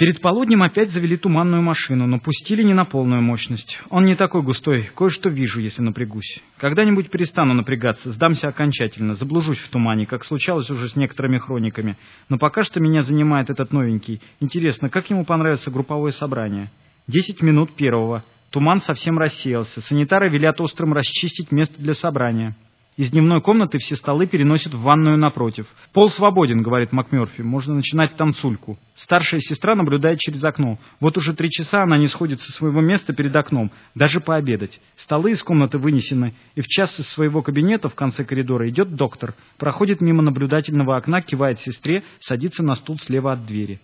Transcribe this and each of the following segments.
Перед полуднем опять завели туманную машину, но пустили не на полную мощность. Он не такой густой, кое-что вижу, если напрягусь. Когда-нибудь перестану напрягаться, сдамся окончательно, заблужусь в тумане, как случалось уже с некоторыми хрониками. Но пока что меня занимает этот новенький. Интересно, как ему понравится групповое собрание? Десять минут первого. Туман совсем рассеялся. Санитары велят острым расчистить место для собрания. Из дневной комнаты все столы переносят в ванную напротив. «Пол свободен», — говорит МакМёрфи. «Можно начинать танцульку». Старшая сестра наблюдает через окно. Вот уже три часа она не сходит со своего места перед окном, даже пообедать. Столы из комнаты вынесены, и в час из своего кабинета в конце коридора идет доктор. Проходит мимо наблюдательного окна, кивает сестре, садится на стул слева от двери.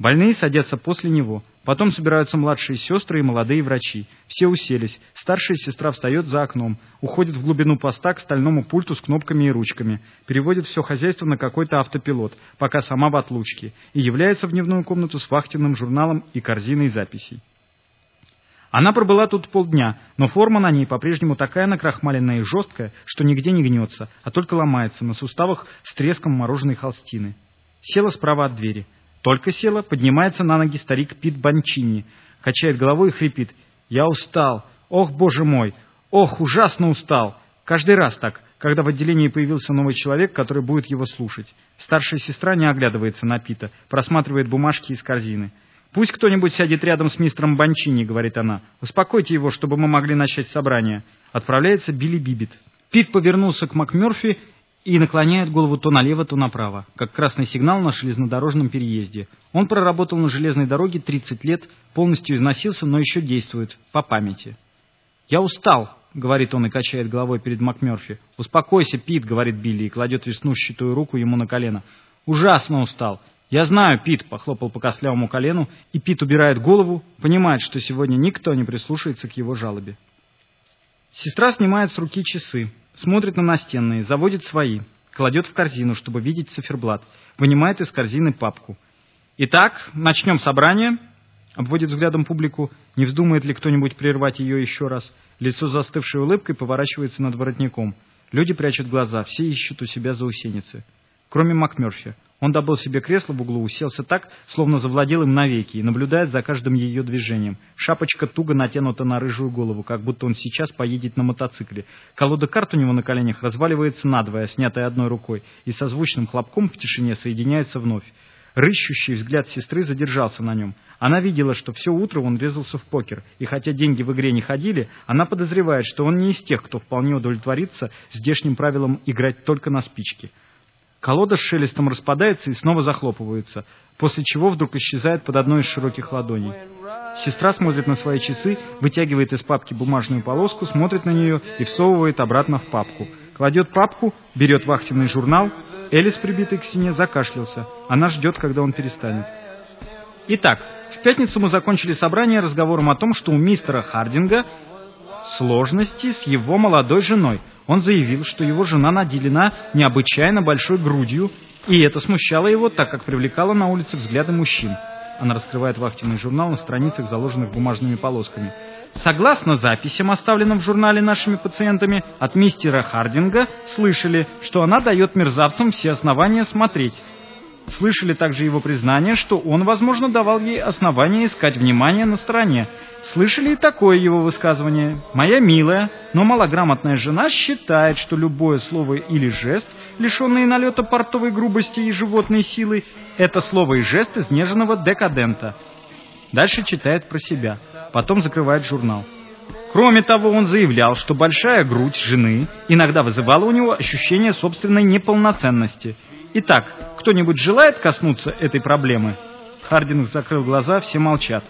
Больные садятся после него. Потом собираются младшие сестры и молодые врачи. Все уселись. Старшая сестра встает за окном, уходит в глубину поста к стальному пульту с кнопками и ручками, переводит все хозяйство на какой-то автопилот, пока сама в отлучке, и является в дневную комнату с вахтенным журналом и корзиной записей. Она пробыла тут полдня, но форма на ней по-прежнему такая накрахмаленная и жесткая, что нигде не гнется, а только ломается на суставах с треском мороженой холстины. Села справа от двери. Только села, поднимается на ноги старик Пит Банчини, качает головой и хрипит. «Я устал! Ох, боже мой! Ох, ужасно устал!» Каждый раз так, когда в отделении появился новый человек, который будет его слушать. Старшая сестра не оглядывается на Пита, просматривает бумажки из корзины. «Пусть кто-нибудь сядет рядом с мистером Банчини», — говорит она. «Успокойте его, чтобы мы могли начать собрание». Отправляется Билли Бибит. Пит повернулся к МакМёрфи и наклоняет голову то налево, то направо, как красный сигнал на железнодорожном переезде. Он проработал на железной дороге 30 лет, полностью износился, но еще действует, по памяти. «Я устал», — говорит он и качает головой перед МакМёрфи. «Успокойся, Пит», — говорит Билли и кладет веснущатую руку ему на колено. «Ужасно устал». «Я знаю, Пит», — похлопал по костлявому колену, и Пит убирает голову, понимает, что сегодня никто не прислушается к его жалобе. Сестра снимает с руки часы. Смотрит на настенные, заводит свои, кладет в корзину, чтобы видеть циферблат, вынимает из корзины папку. «Итак, начнем собрание», — обводит взглядом публику, не вздумает ли кто-нибудь прервать ее еще раз. Лицо застывшей улыбкой поворачивается над воротником. Люди прячут глаза, все ищут у себя заусеницы. Кроме МакМёрфи. Он добыл себе кресло в углу, уселся так, словно завладел им навеки, и наблюдает за каждым ее движением. Шапочка туго натянута на рыжую голову, как будто он сейчас поедет на мотоцикле. Колода карт у него на коленях разваливается надвое, снятая одной рукой, и со звучным хлопком в тишине соединяется вновь. Рыщущий взгляд сестры задержался на нем. Она видела, что все утро он резался в покер, и хотя деньги в игре не ходили, она подозревает, что он не из тех, кто вполне удовлетворится здешним правилом играть только на спички. Колода с шелестом распадается и снова захлопывается, после чего вдруг исчезает под одной из широких ладоней. Сестра смотрит на свои часы, вытягивает из папки бумажную полоску, смотрит на нее и всовывает обратно в папку. Кладет папку, берет вахтенный журнал. Элис, прибитый к стене, закашлялся. Она ждет, когда он перестанет. Итак, в пятницу мы закончили собрание разговором о том, что у мистера Хардинга сложности с его молодой женой – он заявил, что его жена наделена необычайно большой грудью, и это смущало его, так как привлекало на улице взгляды мужчин. Она раскрывает вахтенный журнал на страницах, заложенных бумажными полосками. Согласно записям, оставленным в журнале нашими пациентами, от мистера Хардинга слышали, что она дает мерзавцам все основания смотреть. Слышали также его признание, что он, возможно, давал ей основания искать внимание на стороне. Слышали и такое его высказывание. «Моя милая, но малограмотная жена считает, что любое слово или жест, лишенные налета портовой грубости и животной силы, это слово и жест изнеженного декадента». Дальше читает про себя, потом закрывает журнал. Кроме того, он заявлял, что большая грудь жены иногда вызывала у него ощущение собственной неполноценности – Итак, кто-нибудь желает коснуться этой проблемы? Хардинг закрыл глаза, все молчат.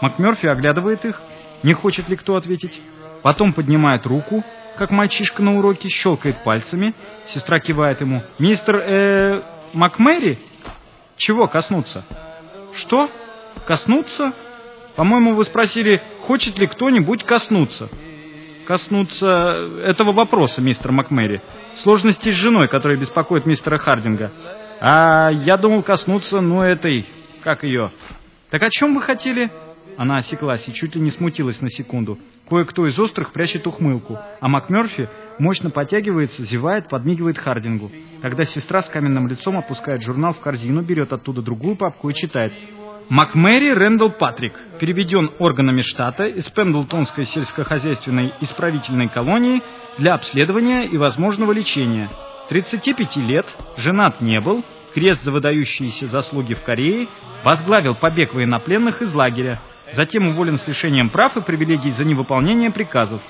МакМёрфи оглядывает их, не хочет ли кто ответить. Потом поднимает руку, как мальчишка на уроке, щелкает пальцами. Сестра кивает ему. «Мистер, э, МакМэри? Чего коснуться?» «Что? Коснуться?» «По-моему, вы спросили, хочет ли кто-нибудь коснуться?» Коснуться этого вопроса, мистер МакМэри. Сложности с женой, которая беспокоит мистера Хардинга. А я думал коснуться, ну, этой... Как ее? Так о чем вы хотели? Она осеклась и чуть ли не смутилась на секунду. Кое-кто из острых прячет ухмылку, а МакМёрфи мощно потягивается, зевает, подмигивает Хардингу. Тогда сестра с каменным лицом опускает журнал в корзину, берет оттуда другую папку и читает. МакМэри Рэндалл Патрик переведен органами штата из Пендлтонской сельскохозяйственной исправительной колонии для обследования и возможного лечения. 35 лет, женат не был, крест за выдающиеся заслуги в Корее, возглавил побег военнопленных из лагеря, затем уволен с лишением прав и привилегий за невыполнение приказов.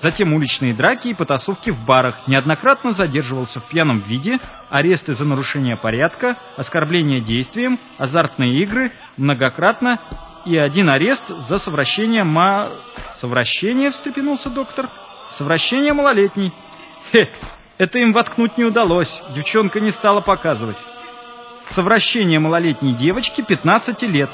Затем уличные драки и потасовки в барах, неоднократно задерживался в пьяном виде, аресты за нарушение порядка, оскорбление действием, азартные игры, многократно и один арест за совращение ма... Совращение, встрепенулся доктор. Совращение малолетней. Хе, это им воткнуть не удалось, девчонка не стала показывать. Совращение малолетней девочки 15 лет.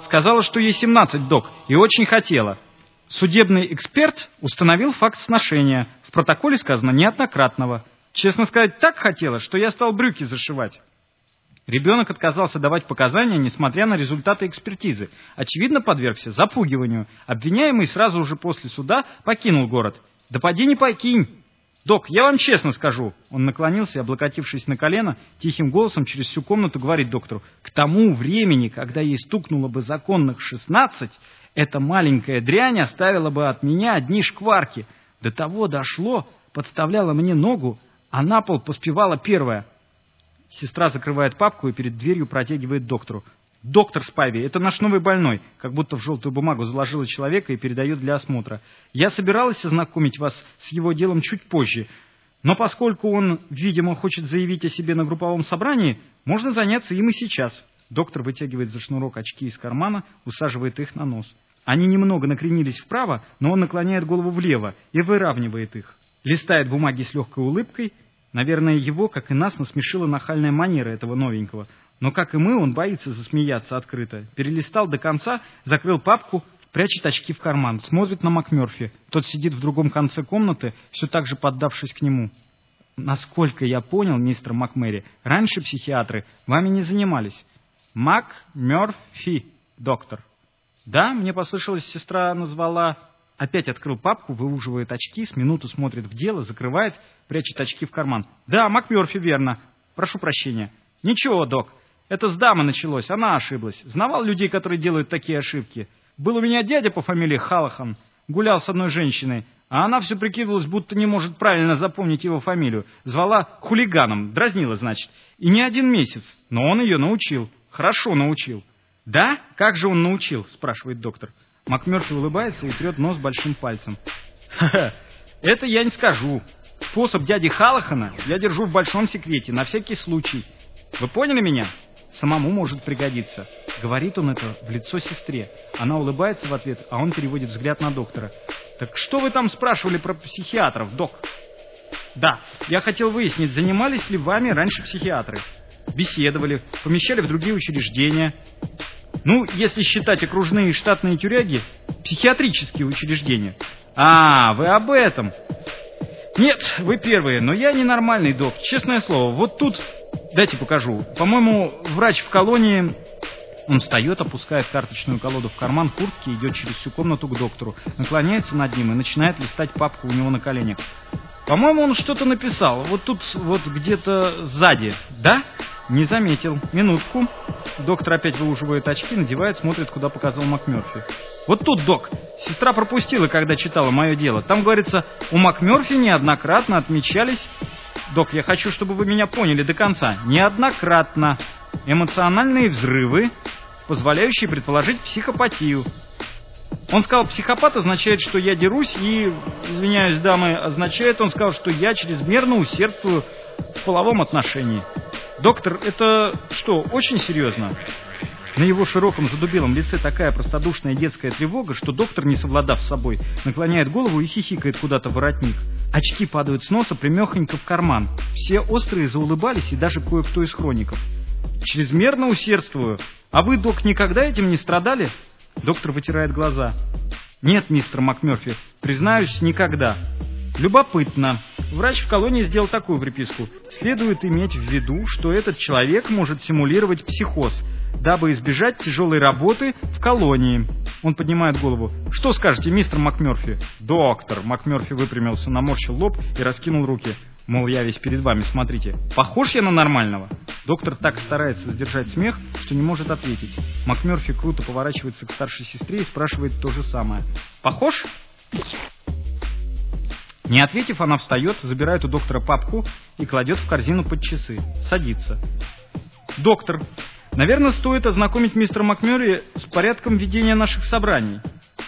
Сказала, что ей 17, док, и очень хотела. Судебный эксперт установил факт сношения. В протоколе сказано неоднократного. Честно сказать, так хотела, что я стал брюки зашивать. Ребенок отказался давать показания, несмотря на результаты экспертизы. Очевидно, подвергся запугиванию. Обвиняемый сразу же после суда покинул город. «Да поди не покинь!» «Док, я вам честно скажу!» Он наклонился и, облокотившись на колено, тихим голосом через всю комнату говорит доктору. «К тому времени, когда ей стукнуло бы законных шестнадцать, эта маленькая дрянь оставила бы от меня одни шкварки. До того дошло, подставляла мне ногу, а на пол поспевала первая. Сестра закрывает папку и перед дверью протягивает доктору. «Доктор Спайви, это наш новый больной», как будто в желтую бумагу заложила человека и передает для осмотра. «Я собиралась ознакомить вас с его делом чуть позже, но поскольку он, видимо, хочет заявить о себе на групповом собрании, можно заняться им и сейчас». Доктор вытягивает за шнурок очки из кармана, усаживает их на нос. Они немного накренились вправо, но он наклоняет голову влево и выравнивает их. Листает бумаги с легкой улыбкой. Наверное, его, как и нас, насмешила нахальная манера этого новенького. Но, как и мы, он боится засмеяться открыто. Перелистал до конца, закрыл папку, прячет очки в карман, смотрит на МакМерфи. Тот сидит в другом конце комнаты, все так же поддавшись к нему. Насколько я понял, мистер МакМэри, раньше психиатры вами не занимались. МакМерфи, доктор. Да, мне послышалось, сестра назвала... Опять открыл папку, выуживает очки, с минуту смотрит в дело, закрывает, прячет очки в карман. Да, МакМерфи, верно. Прошу прощения. Ничего, док. Это с дамы началось, она ошиблась. Знавал людей, которые делают такие ошибки. Был у меня дядя по фамилии Халахан. Гулял с одной женщиной, а она все прикидывалась, будто не может правильно запомнить его фамилию. Звала хулиганом, дразнила, значит. И не один месяц, но он ее научил. Хорошо научил. «Да? Как же он научил?» – спрашивает доктор. МакМерфи улыбается и трет нос большим пальцем. «Ха-ха, это я не скажу. Способ дяди Халахана я держу в большом секрете, на всякий случай. Вы поняли меня? Самому может пригодиться». Говорит он это в лицо сестре. Она улыбается в ответ, а он переводит взгляд на доктора. «Так что вы там спрашивали про психиатров, док?» «Да, я хотел выяснить, занимались ли вами раньше психиатры?» беседовали, помещали в другие учреждения. Ну, если считать окружные штатные тюряги, психиатрические учреждения. А, вы об этом. Нет, вы первые, но я ненормальный док, честное слово. Вот тут, дайте покажу. По-моему, врач в колонии... Он встает, опускает карточную колоду в карман куртки, идет через всю комнату к доктору, наклоняется над ним и начинает листать папку у него на коленях. По-моему, он что-то написал. Вот тут, вот где-то сзади. Да? Не заметил. Минутку. Доктор опять выуживает очки, надевает, смотрит, куда показал МакМерфи. Вот тут, док, сестра пропустила, когда читала мое дело. Там говорится, у МакМерфи неоднократно отмечались... Док, я хочу, чтобы вы меня поняли до конца. Неоднократно. Эмоциональные взрывы, позволяющие предположить психопатию. Он сказал, психопат означает, что я дерусь, и, извиняюсь, дамы, означает, он сказал, что я чрезмерно усердствую в половом отношении. Доктор, это что, очень серьезно? На его широком задубелом лице такая простодушная детская тревога, что доктор, не совладав с собой, наклоняет голову и хихикает куда-то воротник. Очки падают с носа примехонько в карман. Все острые заулыбались, и даже кое-кто из хроников. «Чрезмерно усердствую. А вы, док, никогда этим не страдали?» Доктор вытирает глаза. «Нет, мистер МакМерфи, признаюсь, никогда. Любопытно. Врач в колонии сделал такую приписку. Следует иметь в виду, что этот человек может симулировать психоз, дабы избежать тяжелой работы в колонии. Он поднимает голову. «Что скажете, мистер МакМерфи?» «Доктор!» МакМерфи выпрямился, наморщил лоб и раскинул руки. Мол, я весь перед вами, смотрите. Похож я на нормального? Доктор так старается сдержать смех, что не может ответить. МакМерфи круто поворачивается к старшей сестре и спрашивает то же самое. Похож? Не ответив, она встает, забирает у доктора папку и кладет в корзину под часы. Садится. «Доктор, наверное, стоит ознакомить мистера МакМерфи с порядком ведения наших собраний.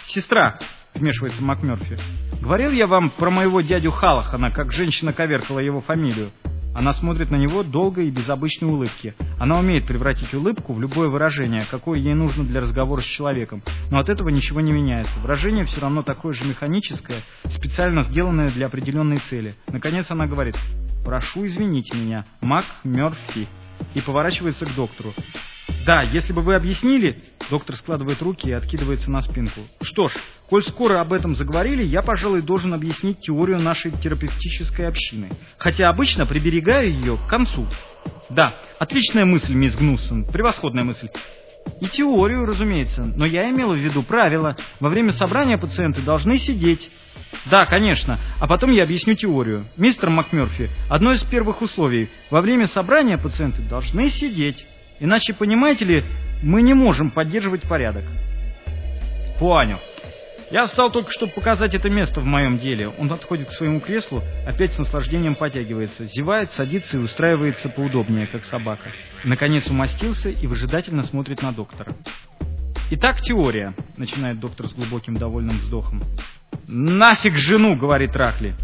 Сестра, вмешивается МакМерфи. Говорил я вам про моего дядю Халахана, как женщина коверкала его фамилию. Она смотрит на него долго и без обычной улыбки. Она умеет превратить улыбку в любое выражение, какое ей нужно для разговора с человеком. Но от этого ничего не меняется. Выражение все равно такое же механическое, специально сделанное для определенной цели. Наконец она говорит «Прошу извинить меня, Мак Мёрфи» и поворачивается к доктору. Да, если бы вы объяснили... Доктор складывает руки и откидывается на спинку. Что ж, коль скоро об этом заговорили, я, пожалуй, должен объяснить теорию нашей терапевтической общины. Хотя обычно приберегаю ее к концу. Да, отличная мысль, мисс Гнуссон, превосходная мысль. И теорию, разумеется, но я имела в виду правила. Во время собрания пациенты должны сидеть. Да, конечно. А потом я объясню теорию. Мистер МакМерфи, одно из первых условий. Во время собрания пациенты должны сидеть. Иначе, понимаете ли, мы не можем поддерживать порядок. Понял. Я встал только, чтобы показать это место в моем деле. Он отходит к своему креслу, опять с наслаждением потягивается, зевает, садится и устраивается поудобнее, как собака. Наконец умостился и выжидательно смотрит на доктора. «Итак, теория», — начинает доктор с глубоким довольным вздохом. «Нафиг жену!» — говорит Рахли.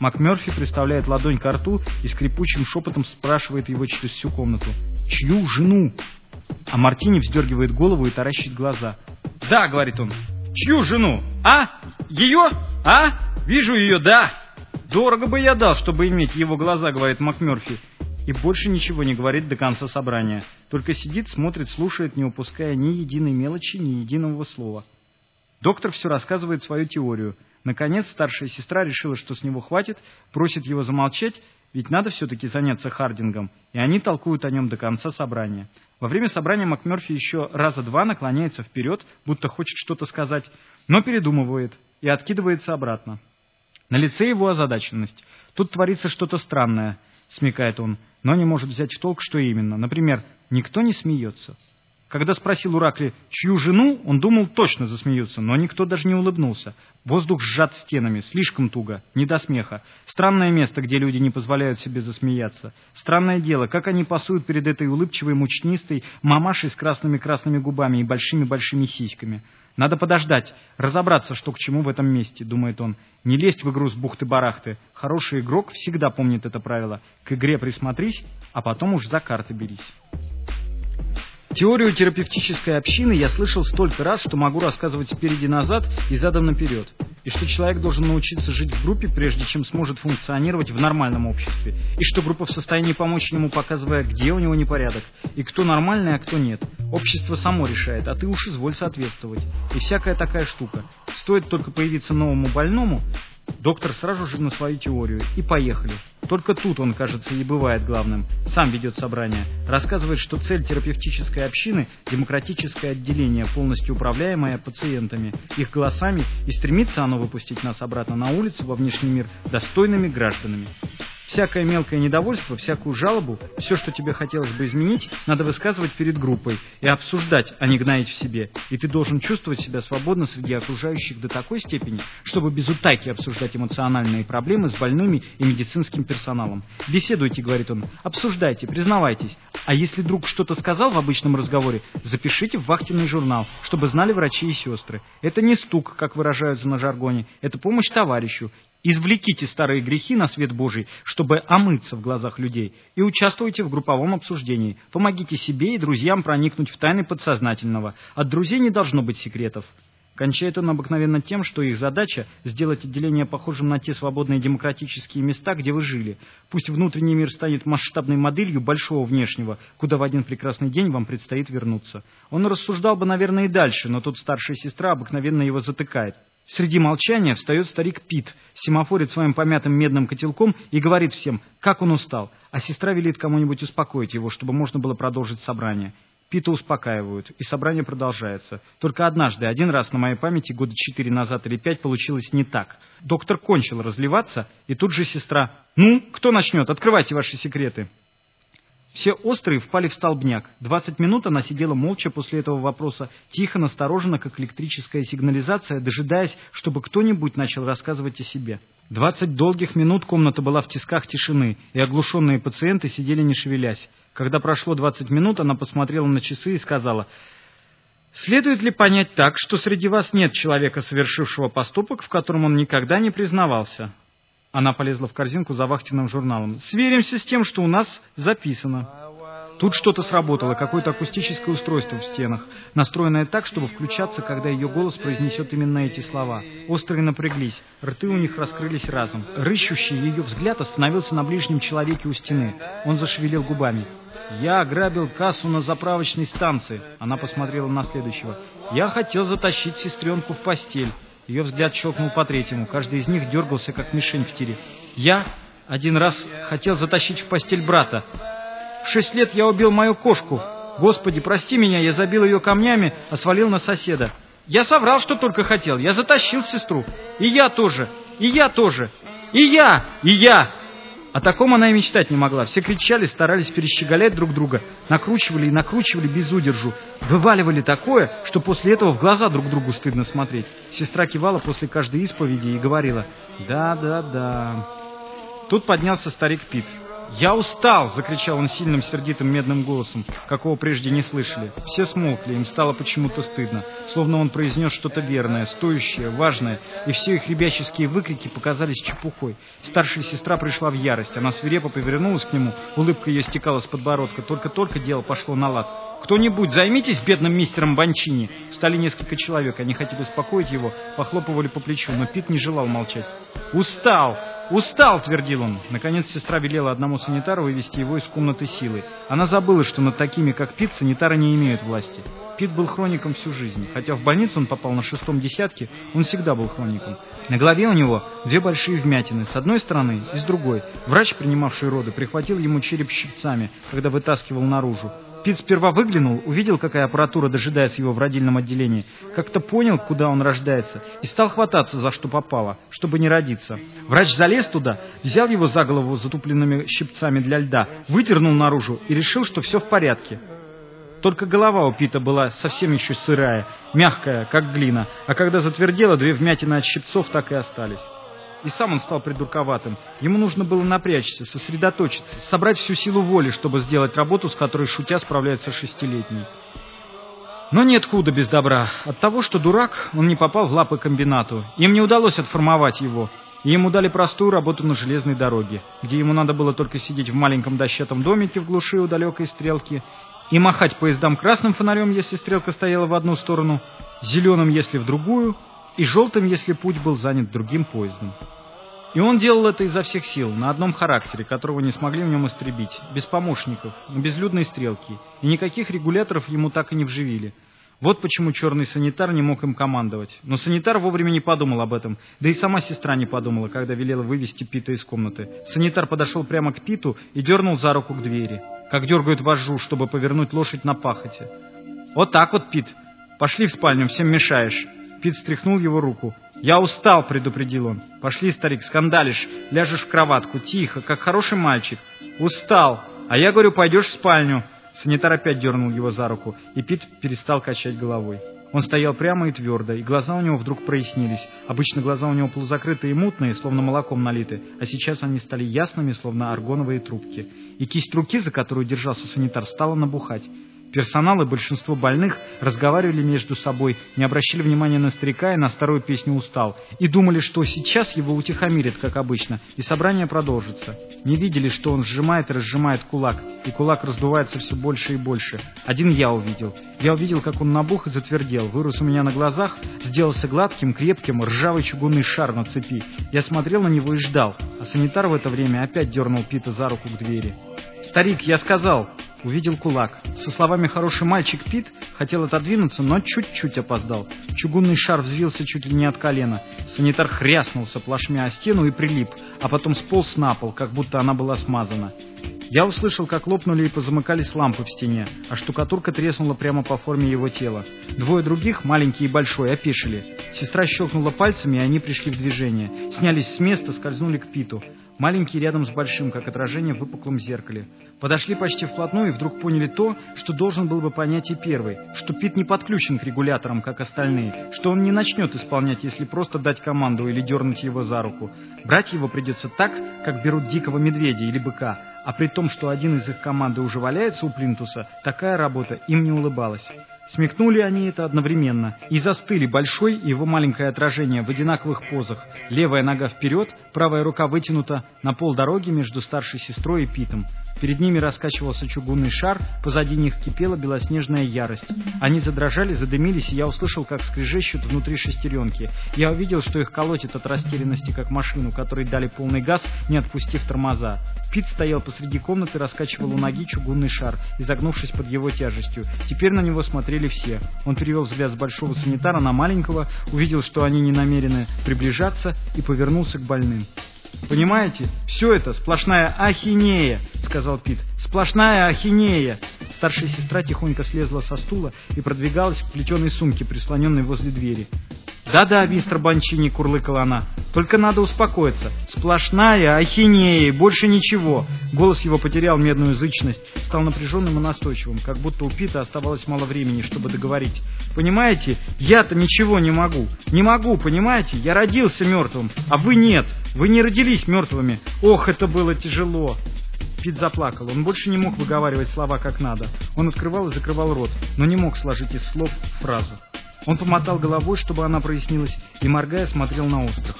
МакМерфи приставляет ладонь к рту и скрипучим шепотом спрашивает его через всю комнату. «Чью жену?» А Мартини вздергивает голову и таращит глаза. «Да», — говорит он. «Чью жену? А? Ее? А? Вижу ее, да!» «Дорого бы я дал, чтобы иметь его глаза», — говорит МакМерфи. И больше ничего не говорит до конца собрания. Только сидит, смотрит, слушает, не упуская ни единой мелочи, ни единого слова. Доктор все рассказывает свою теорию. Наконец, старшая сестра решила, что с него хватит, просит его замолчать, ведь надо все-таки заняться Хардингом, и они толкуют о нем до конца собрания. Во время собрания МакМерфи еще раза два наклоняется вперед, будто хочет что-то сказать, но передумывает и откидывается обратно. На лице его озадаченность. Тут творится что-то странное, смекает он, но не может взять в толк, что именно. Например, никто не смеется. Когда спросил у Ракли, чью жену, он думал, точно засмеются, но никто даже не улыбнулся. Воздух сжат стенами, слишком туго, не до смеха. Странное место, где люди не позволяют себе засмеяться. Странное дело, как они пасуют перед этой улыбчивой, мучнистой мамашей с красными-красными губами и большими-большими сиськами. Надо подождать, разобраться, что к чему в этом месте, думает он. Не лезть в игру с бухты-барахты. Хороший игрок всегда помнит это правило. К игре присмотрись, а потом уж за карты берись. Теорию терапевтической общины я слышал столько раз, что могу рассказывать спереди назад и задом наперед. И что человек должен научиться жить в группе, прежде чем сможет функционировать в нормальном обществе. И что группа в состоянии помочь ему, показывая, где у него непорядок, и кто нормальный, а кто нет. Общество само решает, а ты уж изволь соответствовать. И всякая такая штука. Стоит только появиться новому больному, Доктор сразу же на свою теорию. И поехали. Только тут он, кажется, и бывает главным. Сам ведет собрание. Рассказывает, что цель терапевтической общины – демократическое отделение, полностью управляемое пациентами, их голосами, и стремится оно выпустить нас обратно на улицу, во внешний мир, достойными гражданами. Всякое мелкое недовольство, всякую жалобу, все, что тебе хотелось бы изменить, надо высказывать перед группой и обсуждать, а не гнаить в себе. И ты должен чувствовать себя свободно среди окружающих до такой степени, чтобы без утайки обсуждать эмоциональные проблемы с больными и медицинским персоналом. Беседуйте, говорит он, обсуждайте, признавайтесь. А если друг что-то сказал в обычном разговоре, запишите в вахтенный журнал, чтобы знали врачи и сестры. Это не стук, как выражаются на жаргоне, это помощь товарищу. Извлеките старые грехи на свет Божий, чтобы омыться в глазах людей, и участвуйте в групповом обсуждении. Помогите себе и друзьям проникнуть в тайны подсознательного. От друзей не должно быть секретов. Кончает он обыкновенно тем, что их задача – сделать отделение похожим на те свободные демократические места, где вы жили. Пусть внутренний мир станет масштабной моделью большого внешнего, куда в один прекрасный день вам предстоит вернуться. Он рассуждал бы, наверное, и дальше, но тут старшая сестра обыкновенно его затыкает. Среди молчания встает старик Пит, семафорит своим помятым медным котелком и говорит всем, как он устал, а сестра велит кому-нибудь успокоить его, чтобы можно было продолжить собрание. Пита успокаивают, и собрание продолжается. Только однажды, один раз на моей памяти, года четыре назад или пять, получилось не так. Доктор кончил разливаться, и тут же сестра «Ну, кто начнет? Открывайте ваши секреты!» Все острые впали в столбняк. Двадцать минут она сидела молча после этого вопроса, тихо, настороженно, как электрическая сигнализация, дожидаясь, чтобы кто-нибудь начал рассказывать о себе. Двадцать долгих минут комната была в тисках тишины, и оглушенные пациенты сидели не шевелясь. Когда прошло двадцать минут, она посмотрела на часы и сказала, «Следует ли понять так, что среди вас нет человека, совершившего поступок, в котором он никогда не признавался?» Она полезла в корзинку за вахтенным журналом. «Сверимся с тем, что у нас записано». Тут что-то сработало, какое-то акустическое устройство в стенах, настроенное так, чтобы включаться, когда ее голос произнесет именно эти слова. Острые напряглись, рты у них раскрылись разом. Рыщущий ее взгляд остановился на ближнем человеке у стены. Он зашевелил губами. «Я ограбил кассу на заправочной станции». Она посмотрела на следующего. «Я хотел затащить сестренку в постель». Ее взгляд щелкнул по третьему. Каждый из них дергался, как мишень в тире. Я один раз хотел затащить в постель брата. В шесть лет я убил мою кошку. Господи, прости меня, я забил ее камнями, а свалил на соседа. Я соврал, что только хотел. Я затащил сестру. И я тоже. И я тоже. И я! И я! О таком она и мечтать не могла. Все кричали, старались перещеголять друг друга, накручивали и накручивали без удержу, вываливали такое, что после этого в глаза друг другу стыдно смотреть. Сестра кивала после каждой исповеди и говорила «Да, да, да». Тут поднялся старик Пит. «Я устал!» — закричал он сильным, сердитым, медным голосом, какого прежде не слышали. Все смолкли, им стало почему-то стыдно, словно он произнес что-то верное, стоящее, важное, и все их ребяческие выкрики показались чепухой. Старшая сестра пришла в ярость, она свирепо повернулась к нему, улыбка ее стекала с подбородка, только-только дело пошло на лад. «Кто-нибудь займитесь бедным мистером Банчини!» Встали несколько человек, они хотели успокоить его, похлопывали по плечу, но Пит не желал молчать. «Устал! Устал!» — твердил он. Наконец сестра велела одному санитару вывести его из комнаты силы. Она забыла, что над такими, как Пит, санитары не имеют власти. Пит был хроником всю жизнь. Хотя в больницу он попал на шестом десятке, он всегда был хроником. На голове у него две большие вмятины, с одной стороны и с другой. Врач, принимавший роды, прихватил ему череп щипцами, когда вытаскивал наружу. Пит сперва выглянул, увидел, какая аппаратура дожидается его в родильном отделении, как-то понял, куда он рождается, и стал хвататься за что попало, чтобы не родиться. Врач залез туда, взял его за голову затупленными щипцами для льда, выдернул наружу и решил, что все в порядке. Только голова у Пита была совсем еще сырая, мягкая, как глина, а когда затвердела, две вмятины от щипцов так и остались. И сам он стал придурковатым. Ему нужно было напрячься, сосредоточиться, собрать всю силу воли, чтобы сделать работу, с которой шутя справляется шестилетний. Но нет худа без добра. От того, что дурак, он не попал в лапы комбинату. Им не удалось отформовать его. И ему дали простую работу на железной дороге, где ему надо было только сидеть в маленьком дощатом домике в глуши у далекой стрелки и махать поездам красным фонарем, если стрелка стояла в одну сторону, зеленым, если в другую, и желтым, если путь был занят другим поездом. И он делал это изо всех сил, на одном характере, которого не смогли в нем истребить, без помощников, на безлюдной стрелке, и никаких регуляторов ему так и не вживили. Вот почему черный санитар не мог им командовать. Но санитар вовремя не подумал об этом, да и сама сестра не подумала, когда велела вывести Пита из комнаты. Санитар подошел прямо к Питу и дернул за руку к двери, как дергают вожжу, чтобы повернуть лошадь на пахоте. «Вот так вот, Пит, пошли в спальню, всем мешаешь». Пит стряхнул его руку. «Я устал», — предупредил он. «Пошли, старик, скандалишь, ляжешь в кроватку, тихо, как хороший мальчик. Устал. А я говорю, пойдешь в спальню». Санитар опять дернул его за руку, и Пит перестал качать головой. Он стоял прямо и твердо, и глаза у него вдруг прояснились. Обычно глаза у него полузакрытые и мутные, словно молоком налиты, а сейчас они стали ясными, словно аргоновые трубки. И кисть руки, за которую держался санитар, стала набухать. Персонал и большинство больных разговаривали между собой, не обращали внимания на старика и на старую песню «Устал», и думали, что сейчас его утихомирят, как обычно, и собрание продолжится. Не видели, что он сжимает и разжимает кулак, и кулак раздувается все больше и больше. Один я увидел. Я увидел, как он набух и затвердел, вырос у меня на глазах, сделался гладким, крепким, ржавый чугунный шар на цепи. Я смотрел на него и ждал, а санитар в это время опять дернул Пита за руку к двери. «Старик, я сказал!» Увидел кулак. Со словами «хороший мальчик Пит» хотел отодвинуться, но чуть-чуть опоздал. Чугунный шар взвился чуть ли не от колена. Санитар хряснулся плашмя о стену и прилип, а потом сполз на пол, как будто она была смазана. Я услышал, как лопнули и позамыкались лампы в стене, а штукатурка треснула прямо по форме его тела. Двое других, маленький и большой, опешили. Сестра щелкнула пальцами, и они пришли в движение. Снялись с места, скользнули к Питу. Маленький рядом с большим, как отражение в выпуклом зеркале. Подошли почти вплотную и вдруг поняли то, что должен был бы понять и первый, что Пит не подключен к регуляторам, как остальные, что он не начнет исполнять, если просто дать команду или дернуть его за руку. Брать его придется так, как берут дикого медведя или быка, а при том, что один из их команды уже валяется у плинтуса, такая работа им не улыбалась. Смекнули они это одновременно и застыли большой и его маленькое отражение в одинаковых позах. Левая нога вперед, правая рука вытянута на пол дороги между старшей сестрой и Питом. Перед ними раскачивался чугунный шар, позади них кипела белоснежная ярость. Они задрожали, задымились, и я услышал, как скрежещут внутри шестеренки. Я увидел, что их колотит от растерянности, как машину, которой дали полный газ, не отпустив тормоза. Пит стоял посреди комнаты, раскачивал у ноги чугунный шар, изогнувшись под его тяжестью. Теперь на него смотрели все. Он перевел взгляд с большого санитара на маленького, увидел, что они не намерены приближаться, и повернулся к больным. Понимаете? Все это сплошная ахинея, сказал Пит. Сплошная ахинея. Старшая сестра тихонько слезла со стула и продвигалась к плетеной сумке, прислоненной возле двери. «Да-да, мистер Банчини», — курлыкала она, — «только надо успокоиться. Сплошная ахинея, больше ничего». Голос его потерял медную зычность, стал напряженным и настойчивым, как будто у Пита оставалось мало времени, чтобы договорить. «Понимаете, я-то ничего не могу. Не могу, понимаете? Я родился мертвым, а вы нет. Вы не родились мертвыми. Ох, это было тяжело!» Пит заплакал. Он больше не мог выговаривать слова как надо. Он открывал и закрывал рот, но не мог сложить из слов фразу. Он помотал головой, чтобы она прояснилась, и, моргая, смотрел на остров.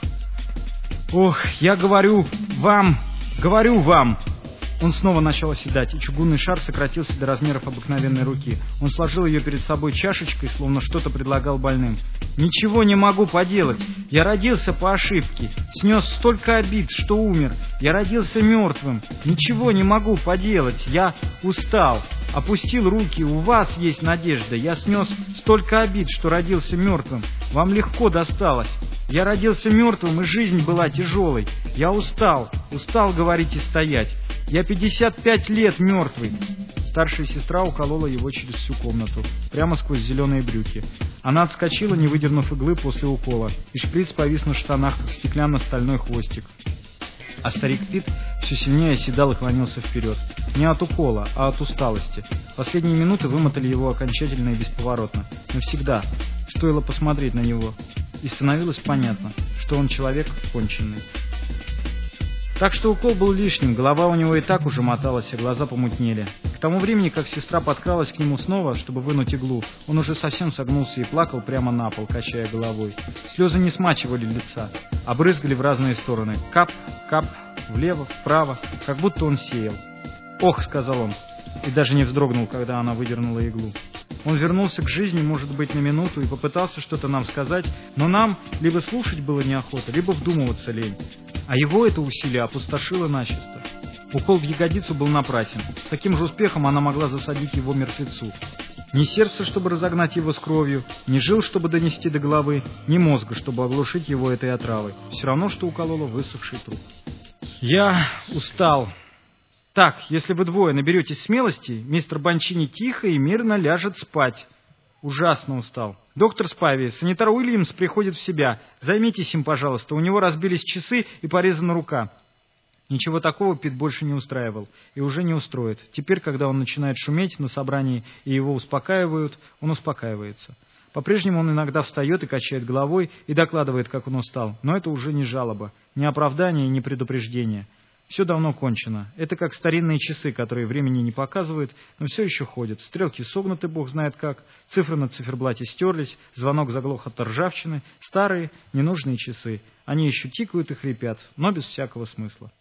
«Ох, я говорю вам, говорю вам!» Он снова начал оседать, и чугунный шар сократился до размеров обыкновенной руки. Он сложил ее перед собой чашечкой, словно что-то предлагал больным. «Ничего не могу поделать. Я родился по ошибке. Снес столько обид, что умер. Я родился мертвым. Ничего не могу поделать. Я устал. Опустил руки. У вас есть надежда. Я снес столько обид, что родился мертвым. Вам легко досталось. Я родился мертвым, и жизнь была тяжелой. Я устал. Устал говорить и стоять. Я 55 лет мертвый. Старшая сестра уколола его через всю комнату, прямо сквозь зеленые брюки. Она отскочила, не выдернув иглы после укола, и шприц повис на штанах, как стеклянно-стальной хвостик. А старик Пит все сильнее оседал и клонился вперед. Не от укола, а от усталости. Последние минуты вымотали его окончательно и бесповоротно. Навсегда. Стоило посмотреть на него. И становилось понятно, что он человек конченый. Так что укол был лишним, голова у него и так уже моталась, а глаза помутнели. К тому времени, как сестра подкралась к нему снова, чтобы вынуть иглу, он уже совсем согнулся и плакал прямо на пол, качая головой. Слезы не смачивали лица, а брызгали в разные стороны. Кап, кап, влево, вправо, как будто он сеял. «Ох», — сказал он, и даже не вздрогнул, когда она выдернула иглу. Он вернулся к жизни, может быть, на минуту и попытался что-то нам сказать, но нам либо слушать было неохота, либо вдумываться лень. А его это усилие опустошило начисто. Укол в ягодицу был напрасен. С таким же успехом она могла засадить его мертвецу. Ни сердце, чтобы разогнать его с кровью, ни жил, чтобы донести до головы, ни мозга, чтобы оглушить его этой отравой. Все равно, что уколола высохший труп. «Я устал», так, если вы двое наберетесь смелости, мистер Банчини тихо и мирно ляжет спать. Ужасно устал. Доктор Спави, санитар Уильямс приходит в себя. Займитесь им, пожалуйста. У него разбились часы и порезана рука. Ничего такого Пит больше не устраивал и уже не устроит. Теперь, когда он начинает шуметь на собрании и его успокаивают, он успокаивается. По-прежнему он иногда встает и качает головой и докладывает, как он устал. Но это уже не жалоба, не оправдание и не предупреждение. Все давно кончено. Это как старинные часы, которые времени не показывают, но все еще ходят. Стрелки согнуты, бог знает как, цифры на циферблате стерлись, звонок заглох от ржавчины. Старые, ненужные часы. Они еще тикают и хрипят, но без всякого смысла.